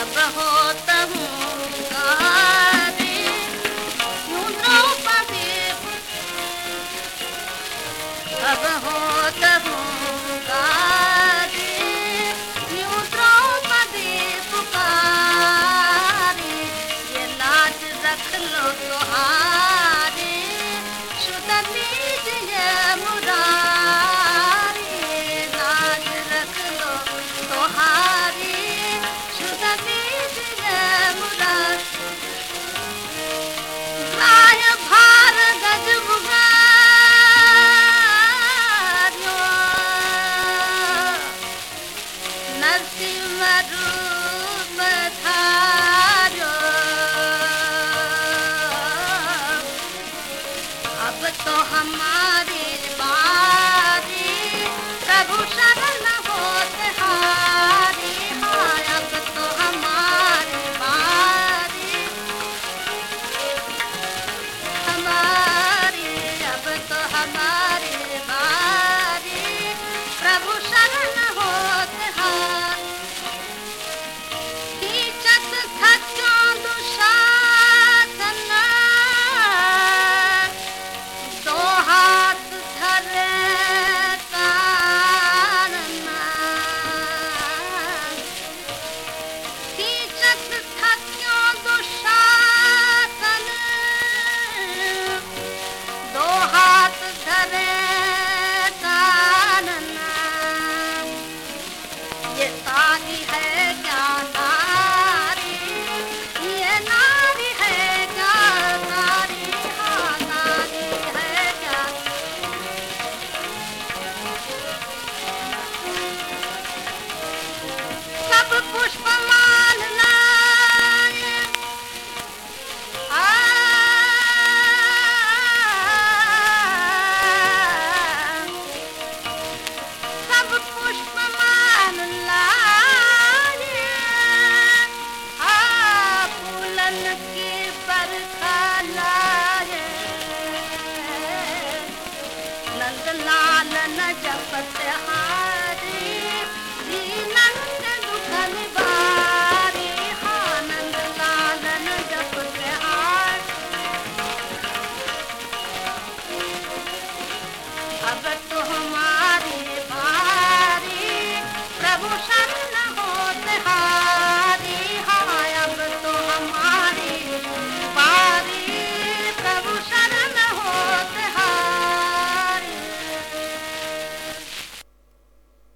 अंग अब हो मुंग तो अब त जपत हाँ